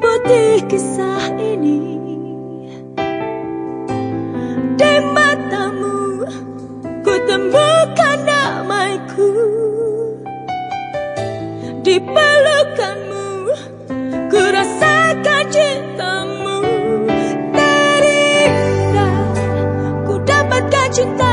putih kisah ini. Di matamu ku temukan damaiku. Di pelukanmu ku rasakan cintamu. Terindah ku dapatkan cinta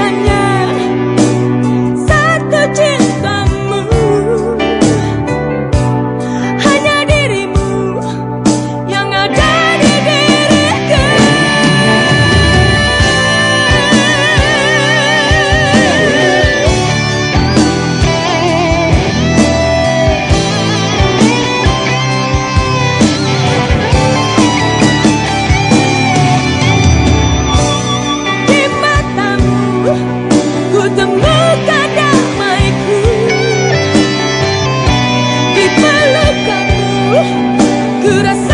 안녕 그랬어.